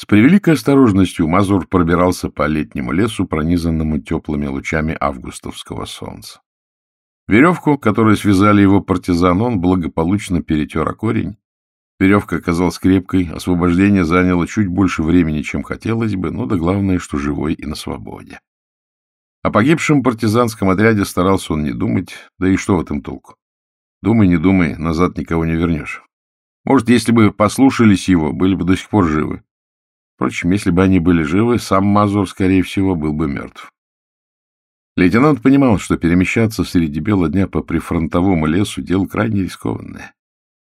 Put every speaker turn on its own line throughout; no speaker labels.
С превеликой осторожностью Мазур пробирался по летнему лесу, пронизанному теплыми лучами августовского солнца. Веревку, которой связали его партизан, он благополучно перетер о корень. Веревка оказалась крепкой, освобождение заняло чуть больше времени, чем хотелось бы, но да главное, что живой и на свободе. О погибшем партизанском отряде старался он не думать, да и что в этом толку? Думай, не думай, назад никого не вернешь. Может, если бы послушались его, были бы до сих пор живы. Впрочем, если бы они были живы, сам Мазур, скорее всего, был бы мертв. Лейтенант понимал, что перемещаться среди бела дня по прифронтовому лесу — дело крайне рискованное.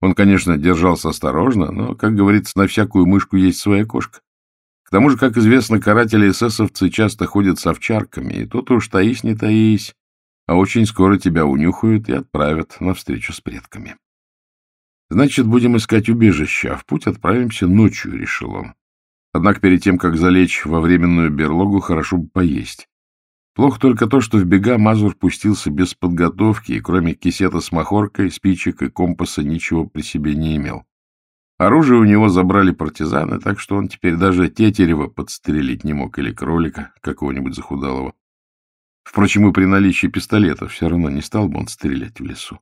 Он, конечно, держался осторожно, но, как говорится, на всякую мышку есть своя кошка. К тому же, как известно, каратели эсэсовцы часто ходят с овчарками, и тут уж таись не таись, а очень скоро тебя унюхают и отправят на встречу с предками. Значит, будем искать убежище, а в путь отправимся ночью, — решил он. Однако перед тем, как залечь во временную берлогу, хорошо бы поесть. Плохо только то, что в бега Мазур пустился без подготовки, и кроме кисета с махоркой, спичек и компаса ничего при себе не имел. Оружие у него забрали партизаны, так что он теперь даже тетерева подстрелить не мог или кролика какого-нибудь захудалого. Впрочем, и при наличии пистолета все равно не стал бы он стрелять в лесу.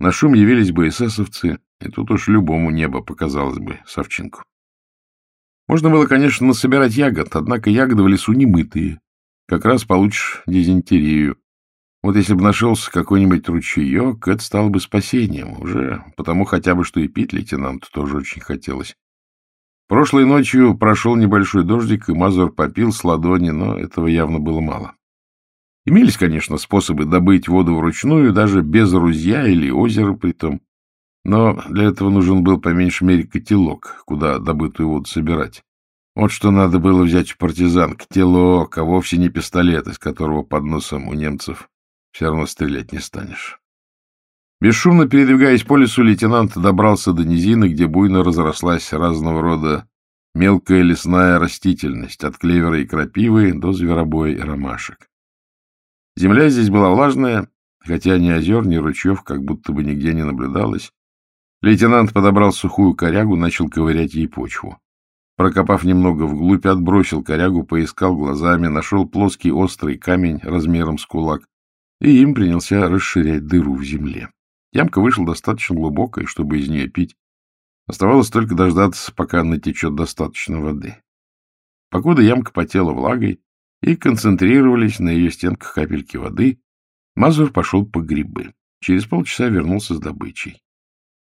На шум явились бы эсэсовцы, и тут уж любому небо показалось бы совчинку. Можно было, конечно, насобирать ягод, однако ягоды в лесу немытые, как раз получишь дизентерию. Вот если бы нашелся какой-нибудь ручеек, это стало бы спасением уже, потому хотя бы что и пить лейтенанту тоже очень хотелось. Прошлой ночью прошел небольшой дождик, и Мазур попил с ладони, но этого явно было мало. Имелись, конечно, способы добыть воду вручную, даже без рузья или озера притом, но для этого нужен был по меньшей мере котелок, куда добытую воду собирать. Вот что надо было взять у партизанки. Телок, а вовсе не пистолет, из которого под носом у немцев все равно стрелять не станешь. Бесшумно передвигаясь по лесу, лейтенант добрался до низины, где буйно разрослась разного рода мелкая лесная растительность, от клевера и крапивы до зверобоя и ромашек. Земля здесь была влажная, хотя ни озер, ни ручьев как будто бы нигде не наблюдалось. Лейтенант подобрал сухую корягу, начал ковырять ей почву. Прокопав немного вглубь, отбросил корягу, поискал глазами, нашел плоский острый камень размером с кулак и им принялся расширять дыру в земле. Ямка вышла достаточно глубокой, чтобы из нее пить. Оставалось только дождаться, пока натечет достаточно воды. Покуда ямка потела влагой и концентрировались на ее стенках капельки воды, Мазур пошел по грибы. Через полчаса вернулся с добычей.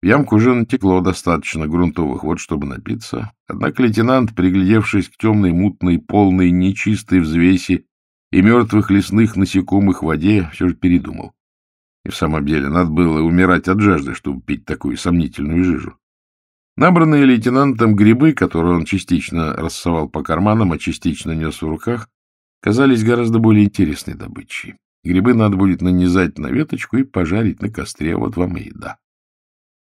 В ямку уже натекло достаточно грунтовых вод, чтобы напиться. Однако лейтенант, приглядевшись к темной, мутной, полной, нечистой взвеси и мертвых лесных насекомых в воде, все же передумал. И в самом деле надо было умирать от жажды, чтобы пить такую сомнительную жижу. Набранные лейтенантом грибы, которые он частично рассовал по карманам, а частично нес в руках, казались гораздо более интересной добычей. Грибы надо будет нанизать на веточку и пожарить на костре. Вот вам и еда.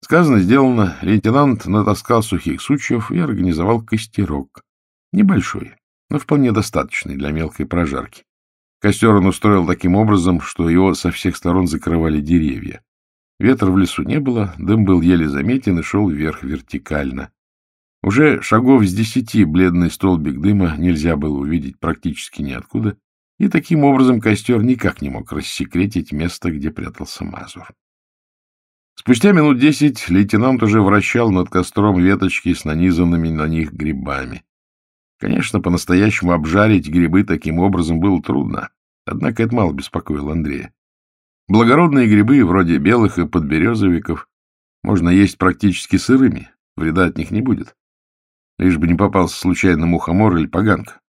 Сказано, сделано. Лейтенант натаскал сухих сучьев и организовал костерок. Небольшой, но вполне достаточный для мелкой прожарки. Костер он устроил таким образом, что его со всех сторон закрывали деревья. Ветра в лесу не было, дым был еле заметен и шел вверх вертикально. Уже шагов с десяти бледный столбик дыма нельзя было увидеть практически ниоткуда, и таким образом костер никак не мог рассекретить место, где прятался Мазур. Спустя минут десять лейтенант уже вращал над костром веточки с нанизанными на них грибами. Конечно, по-настоящему обжарить грибы таким образом было трудно, однако это мало беспокоило Андрея. Благородные грибы, вроде белых и подберезовиков, можно есть практически сырыми, вреда от них не будет. Лишь бы не попался случайно мухомор или поганка.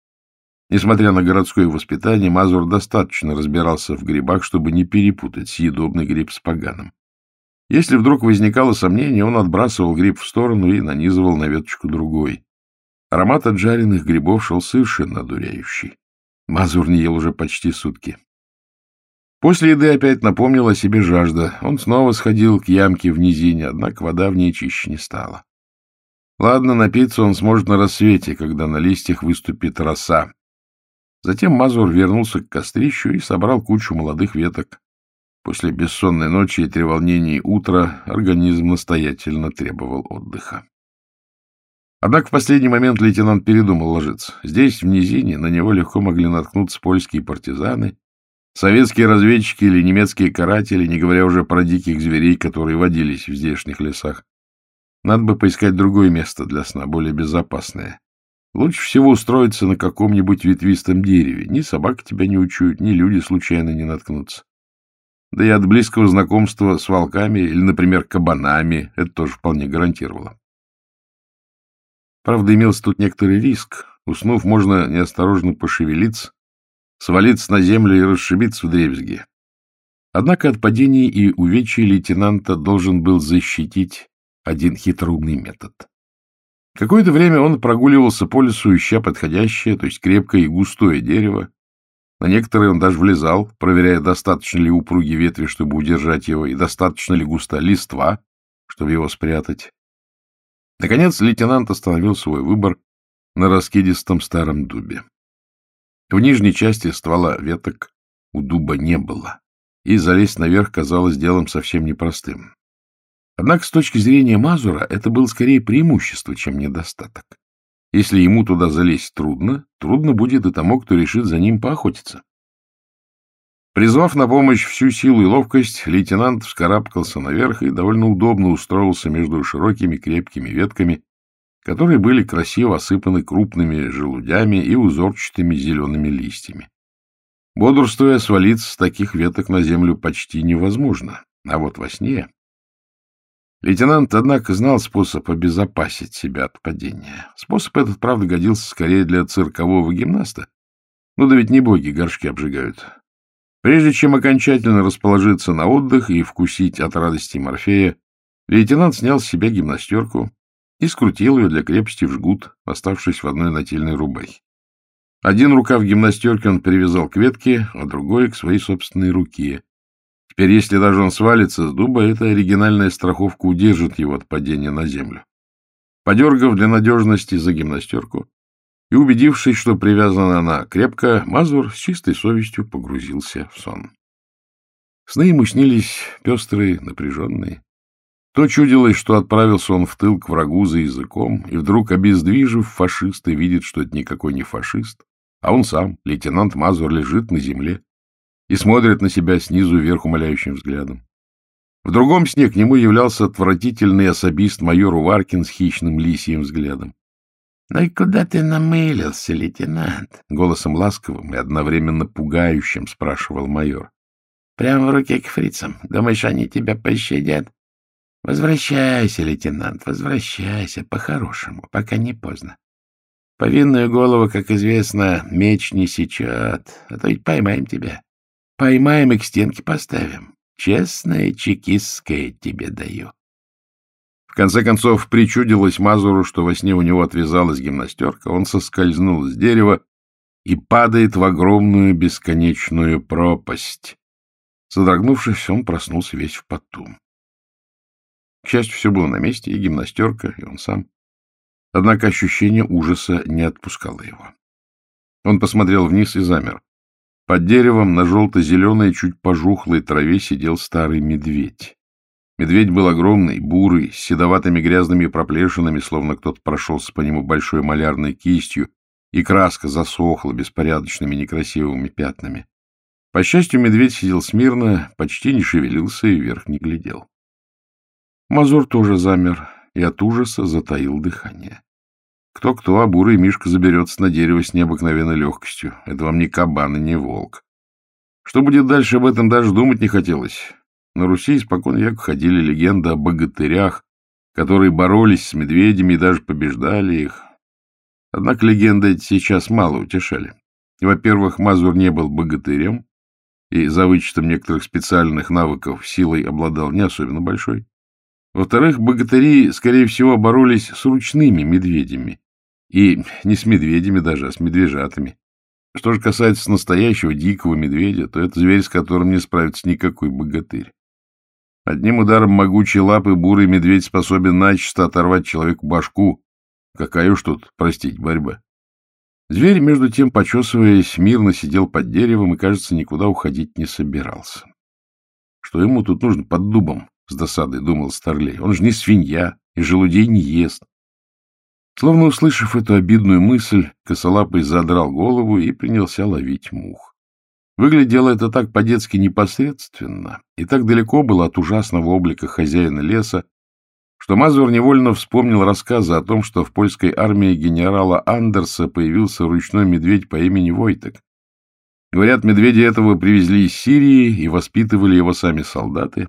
Несмотря на городское воспитание, Мазур достаточно разбирался в грибах, чтобы не перепутать съедобный гриб с поганым. Если вдруг возникало сомнение, он отбрасывал гриб в сторону и нанизывал на веточку другой. Аромат от жареных грибов шел совершенно одуряющий. Мазур не ел уже почти сутки. После еды опять напомнил о себе жажда. Он снова сходил к ямке в низине, однако вода в ней чище не стала. Ладно, напиться он сможет на рассвете, когда на листьях выступит роса. Затем Мазур вернулся к кострищу и собрал кучу молодых веток. После бессонной ночи и треволнений утра организм настоятельно требовал отдыха. Однако в последний момент лейтенант передумал ложиться. Здесь, в низине, на него легко могли наткнуться польские партизаны, советские разведчики или немецкие каратели, не говоря уже про диких зверей, которые водились в здешних лесах. Надо бы поискать другое место для сна, более безопасное. Лучше всего устроиться на каком-нибудь ветвистом дереве. Ни собака тебя не учует, ни люди случайно не наткнутся. Да и от близкого знакомства с волками или, например, кабанами это тоже вполне гарантировало. Правда, имелся тут некоторый риск. Уснув, можно неосторожно пошевелиться, свалиться на землю и расшибиться в дребезги. Однако от падений и увечий лейтенанта должен был защитить один хитроумный метод. Какое-то время он прогуливался по лесу, ища подходящее, то есть крепкое и густое дерево. На некоторые он даже влезал, проверяя, достаточно ли упруги ветви, чтобы удержать его, и достаточно ли густа листва, чтобы его спрятать. Наконец лейтенант остановил свой выбор на раскидистом старом дубе. В нижней части ствола веток у дуба не было, и залезть наверх казалось делом совсем непростым. Однако с точки зрения Мазура это было скорее преимущество, чем недостаток. Если ему туда залезть трудно, трудно будет и тому, кто решит за ним поохотиться. Призвав на помощь всю силу и ловкость, лейтенант вскарабкался наверх и довольно удобно устроился между широкими крепкими ветками, которые были красиво осыпаны крупными желудями и узорчатыми зелеными листьями. Бодрствуя, свалиться с таких веток на землю почти невозможно, а вот во сне... Лейтенант, однако, знал способ обезопасить себя от падения. Способ этот, правда, годился скорее для циркового гимнаста. Ну да ведь не боги горшки обжигают. Прежде чем окончательно расположиться на отдых и вкусить от радости Морфея, лейтенант снял с себя гимнастерку и скрутил ее для крепости в жгут, оставшись в одной нательной рубахе. Один рукав гимнастерки он привязал к ветке, а другой — к своей собственной руке. Теперь, если даже он свалится с дуба, эта оригинальная страховка удержит его от падения на землю. Подергав для надежности за гимнастерку, и, убедившись, что привязана она крепко, Мазур с чистой совестью погрузился в сон. Сны ему снились пестрые, напряженные. То чудилось, что отправился он в тыл к врагу за языком, и вдруг, обездвижив фашиста, видит, что это никакой не фашист, а он сам, лейтенант Мазур, лежит на земле и смотрит на себя снизу вверх умоляющим взглядом. В другом сне к нему являлся отвратительный особист майор Уваркин с хищным лисьим взглядом. — Ну и куда ты намылился, лейтенант? — голосом ласковым и одновременно пугающим спрашивал майор. — Прямо в руке к фрицам. Думаешь, они тебя пощадят? — Возвращайся, лейтенант, возвращайся, по-хорошему, пока не поздно. Повинную голову, как известно, меч не сечет, а то ведь поймаем тебя. Поймаем и к стенке поставим. Честное чекистское тебе даю конце концов, причудилось Мазуру, что во сне у него отвязалась гимнастерка, он соскользнул с дерева и падает в огромную бесконечную пропасть. Содрогнувшись, он проснулся весь в поту. К счастью, все было на месте, и гимнастерка, и он сам. Однако ощущение ужаса не отпускало его. Он посмотрел вниз и замер. Под деревом на желто-зеленой, чуть пожухлой траве сидел старый медведь. Медведь был огромный, бурый, с седоватыми грязными проплешинами, словно кто-то прошелся по нему большой малярной кистью, и краска засохла беспорядочными некрасивыми пятнами. По счастью, медведь сидел смирно, почти не шевелился и вверх не глядел. Мазур тоже замер и от ужаса затаил дыхание. Кто-кто, а бурый Мишка заберется на дерево с необыкновенной легкостью. Это вам не кабан и не волк. Что будет дальше, об этом даже думать не хотелось. На Руси испокон века ходили легенды о богатырях, которые боролись с медведями и даже побеждали их. Однако легенды эти сейчас мало утешали. Во-первых, Мазур не был богатырем, и за вычетом некоторых специальных навыков силой обладал не особенно большой. Во-вторых, богатыри, скорее всего, боролись с ручными медведями. И не с медведями даже, а с медвежатами. Что же касается настоящего дикого медведя, то это зверь, с которым не справится никакой богатырь. Одним ударом могучей лапы бурый медведь способен начисто оторвать человеку башку. Какая уж тут, простить, борьба. Зверь, между тем, почесываясь, мирно сидел под деревом и, кажется, никуда уходить не собирался. Что ему тут нужно под дубом, с досадой думал Старлей. Он же не свинья и желудей не ест. Словно услышав эту обидную мысль, косолапый задрал голову и принялся ловить мух. Выглядело это так по-детски непосредственно и так далеко было от ужасного облика хозяина леса, что Мазур невольно вспомнил рассказы о том, что в польской армии генерала Андерса появился ручной медведь по имени Войтек. Говорят, медведя этого привезли из Сирии и воспитывали его сами солдаты.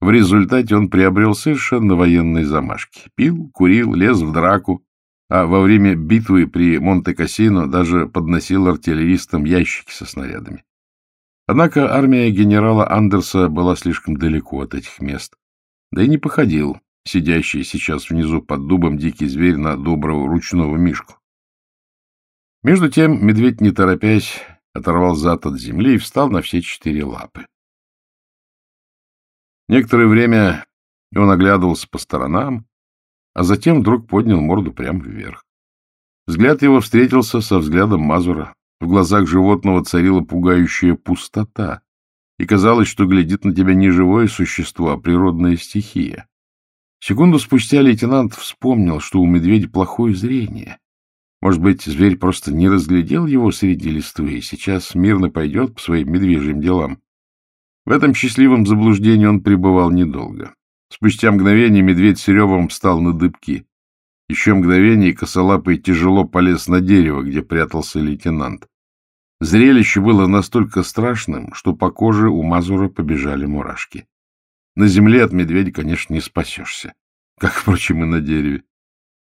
В результате он приобрел совершенно военные замашки. Пил, курил, лез в драку, а во время битвы при Монте-Кассино даже подносил артиллеристам ящики со снарядами. Однако армия генерала Андерса была слишком далеко от этих мест, да и не походил сидящий сейчас внизу под дубом дикий зверь на доброго ручного мишку. Между тем медведь, не торопясь, оторвал зад от земли и встал на все четыре лапы. Некоторое время он оглядывался по сторонам, а затем вдруг поднял морду прямо вверх. Взгляд его встретился со взглядом Мазура. В глазах животного царила пугающая пустота, и казалось, что глядит на тебя не живое существо, а природная стихия. Секунду спустя лейтенант вспомнил, что у медведя плохое зрение. Может быть, зверь просто не разглядел его среди листвы и сейчас мирно пойдет по своим медвежьим делам. В этом счастливом заблуждении он пребывал недолго. Спустя мгновение медведь с ревом встал на дыбки. Еще мгновение, косолапый тяжело полез на дерево, где прятался лейтенант. Зрелище было настолько страшным, что по коже у Мазура побежали мурашки. На земле от медведя, конечно, не спасешься, как, впрочем, и на дереве.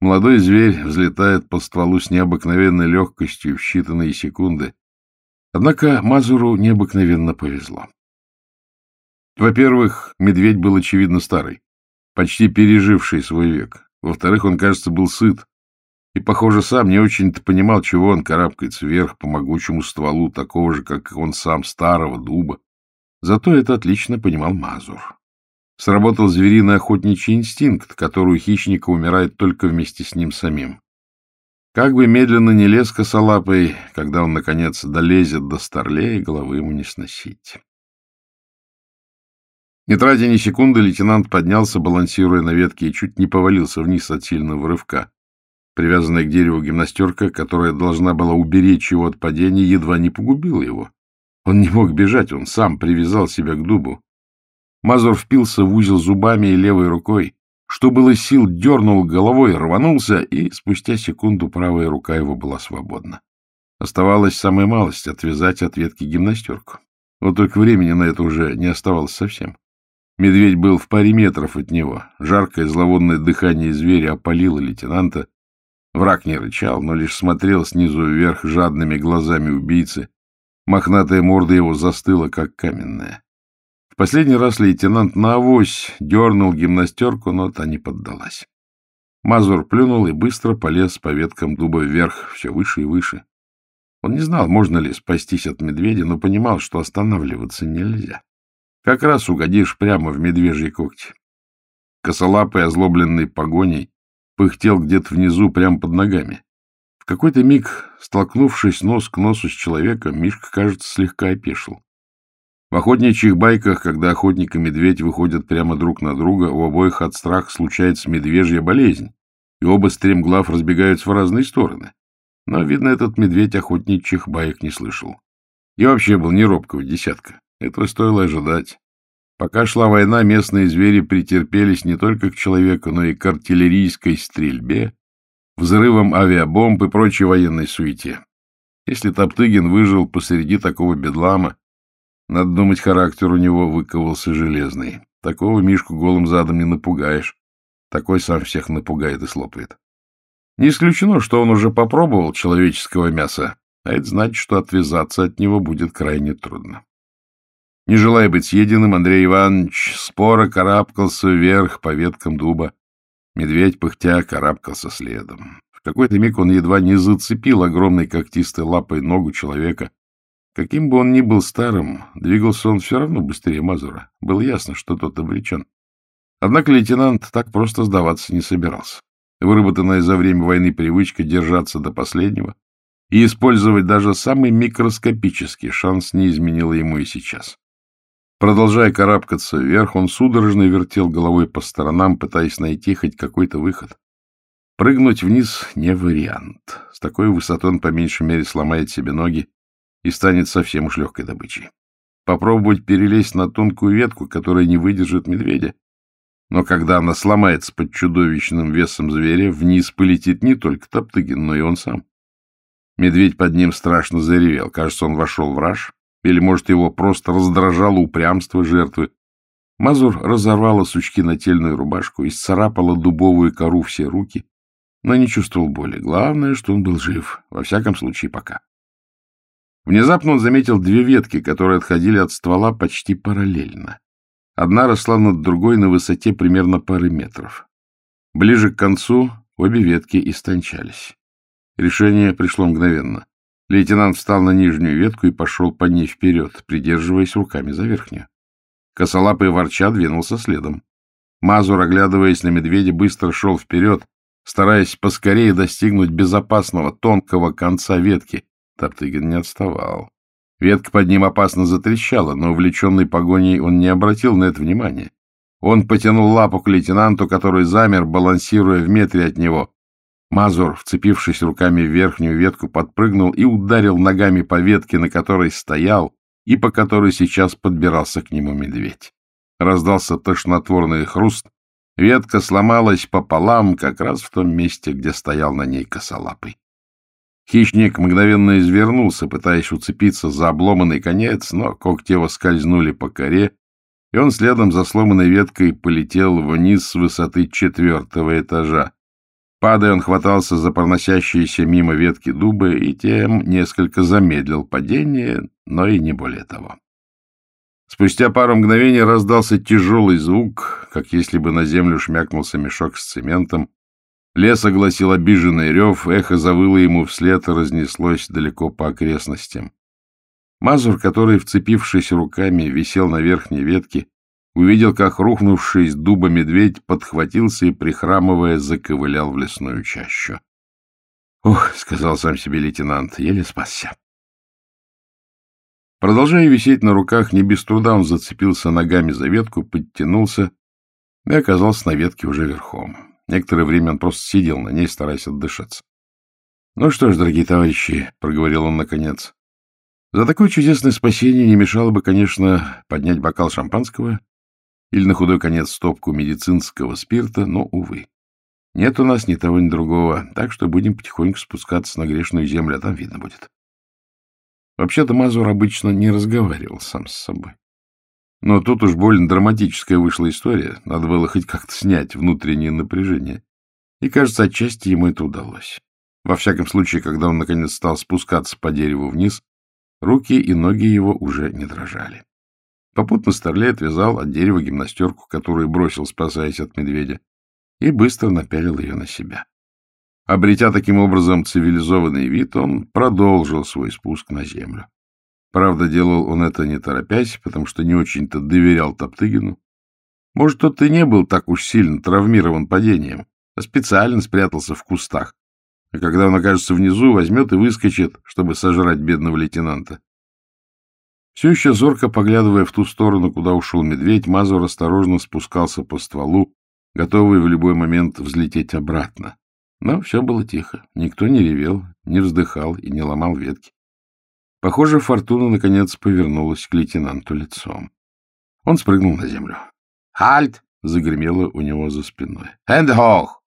Молодой зверь взлетает по стволу с необыкновенной легкостью в считанные секунды. Однако Мазуру необыкновенно повезло. Во-первых, медведь был, очевидно, старый, почти переживший свой век. Во-вторых, он, кажется, был сыт. И, похоже, сам не очень-то понимал, чего он карабкается вверх по могучему стволу, такого же, как он сам, старого дуба. Зато это отлично понимал Мазур. Сработал звериный охотничий инстинкт, который у хищника умирает только вместе с ним самим. Как бы медленно не лез косолапый, когда он, наконец, долезет до старлея, головы ему не сносить. Не тратя ни секунды, лейтенант поднялся, балансируя на ветке, и чуть не повалился вниз от сильного рывка. Привязанная к дереву гимнастерка, которая должна была уберечь его от падения, едва не погубила его. Он не мог бежать, он сам привязал себя к дубу. Мазур впился в узел зубами и левой рукой. Что было сил, дернул головой, рванулся, и спустя секунду правая рука его была свободна. Оставалась самая малость — отвязать от ветки гимнастерку. Вот только времени на это уже не оставалось совсем. Медведь был в паре метров от него. Жаркое зловонное дыхание зверя опалило лейтенанта. Враг не рычал, но лишь смотрел снизу вверх жадными глазами убийцы. Мохнатая морда его застыла, как каменная. В последний раз лейтенант на авось дернул гимнастерку, но та не поддалась. Мазур плюнул и быстро полез по веткам дуба вверх, все выше и выше. Он не знал, можно ли спастись от медведя, но понимал, что останавливаться нельзя. Как раз угодишь прямо в медвежьи когти. Косолапый, озлобленный погоней, пыхтел где-то внизу, прямо под ногами. В какой-то миг, столкнувшись нос к носу с человеком, Мишка, кажется, слегка опешил. В охотничьих байках, когда охотник и медведь выходят прямо друг на друга, у обоих от страха случается медвежья болезнь, и оба стремглав разбегаются в разные стороны. Но, видно, этот медведь охотничьих баек не слышал. И вообще был не робкого десятка. Этого стоило ожидать. Пока шла война, местные звери претерпелись не только к человеку, но и к артиллерийской стрельбе, взрывам авиабомб и прочей военной суете. Если Топтыгин выжил посреди такого бедлама, надо думать, характер у него выковался железный. Такого Мишку голым задом не напугаешь. Такой сам всех напугает и слопает. Не исключено, что он уже попробовал человеческого мяса, а это значит, что отвязаться от него будет крайне трудно. Не желая быть съеденным, Андрей Иванович споро карабкался вверх по веткам дуба. Медведь, пыхтя, карабкался следом. В какой-то миг он едва не зацепил огромной когтистой лапой ногу человека. Каким бы он ни был старым, двигался он все равно быстрее Мазура. Было ясно, что тот обречен. Однако лейтенант так просто сдаваться не собирался. Выработанная за время войны привычка держаться до последнего и использовать даже самый микроскопический шанс не изменила ему и сейчас. Продолжая карабкаться вверх, он судорожно вертел головой по сторонам, пытаясь найти хоть какой-то выход. Прыгнуть вниз не вариант. С такой высоты он по меньшей мере сломает себе ноги и станет совсем уж легкой добычей. Попробовать перелезть на тонкую ветку, которая не выдержит медведя. Но когда она сломается под чудовищным весом зверя, вниз полетит не только Топтыгин, но и он сам. Медведь под ним страшно заревел. Кажется, он вошел в раж. Или, может, его просто раздражало упрямство жертвы. Мазур разорвала сучки нательную рубашку и сцарапала дубовую кору все руки, но не чувствовал боли. Главное, что он был жив, во всяком случае, пока. Внезапно он заметил две ветки, которые отходили от ствола почти параллельно. Одна росла над другой на высоте примерно пары метров. Ближе к концу обе ветки истончались. Решение пришло мгновенно. Лейтенант встал на нижнюю ветку и пошел по ней вперед, придерживаясь руками за верхнюю. Косолапый ворча двинулся следом. Мазур, оглядываясь на медведя, быстро шел вперед, стараясь поскорее достигнуть безопасного тонкого конца ветки. Топтыгин не отставал. Ветка под ним опасно затрещала, но увлеченный погоней он не обратил на это внимания. Он потянул лапу к лейтенанту, который замер, балансируя в метре от него. Мазур, вцепившись руками в верхнюю ветку, подпрыгнул и ударил ногами по ветке, на которой стоял, и по которой сейчас подбирался к нему медведь. Раздался тошнотворный хруст, ветка сломалась пополам как раз в том месте, где стоял на ней косолапый. Хищник мгновенно извернулся, пытаясь уцепиться за обломанный конец, но когти его скользнули по коре, и он следом за сломанной веткой полетел вниз с высоты четвертого этажа. Падая, он хватался за проносящиеся мимо ветки дуба и тем несколько замедлил падение, но и не более того. Спустя пару мгновений раздался тяжелый звук, как если бы на землю шмякнулся мешок с цементом, Лес огласил обиженный рев, эхо завыло ему вслед и разнеслось далеко по окрестностям. Мазур, который, вцепившись руками, висел на верхней ветке, увидел, как рухнувший из дуба медведь подхватился и, прихрамывая, заковылял в лесную чащу. «Ух», — сказал сам себе лейтенант, — еле спасся. Продолжая висеть на руках, не без труда он зацепился ногами за ветку, подтянулся и оказался на ветке уже верхом. Некоторое время он просто сидел на ней, стараясь отдышаться. — Ну что ж, дорогие товарищи, — проговорил он наконец, — за такое чудесное спасение не мешало бы, конечно, поднять бокал шампанского или на худой конец стопку медицинского спирта, но, увы. Нет у нас ни того, ни другого, так что будем потихоньку спускаться на грешную землю, а там видно будет. Вообще-то Мазур обычно не разговаривал сам с собой. Но тут уж больно драматическая вышла история. Надо было хоть как-то снять внутреннее напряжение. И, кажется, отчасти ему это удалось. Во всяком случае, когда он, наконец, стал спускаться по дереву вниз, руки и ноги его уже не дрожали. Попутно Старлей отвязал от дерева гимнастерку, которую бросил, спасаясь от медведя, и быстро напялил ее на себя. Обретя таким образом цивилизованный вид, он продолжил свой спуск на землю. Правда, делал он это не торопясь, потому что не очень-то доверял Топтыгину. Может, тот и не был так уж сильно травмирован падением, а специально спрятался в кустах. А когда он окажется внизу, возьмет и выскочит, чтобы сожрать бедного лейтенанта. Все еще зорко поглядывая в ту сторону, куда ушел медведь, Мазур осторожно спускался по стволу, готовый в любой момент взлететь обратно. Но все было тихо. Никто не ревел, не вздыхал и не ломал ветки. Похоже, фортуна, наконец, повернулась к лейтенанту лицом. Он спрыгнул на землю. «Хальт!» — загремело у него за спиной. «Хэнде hoch!»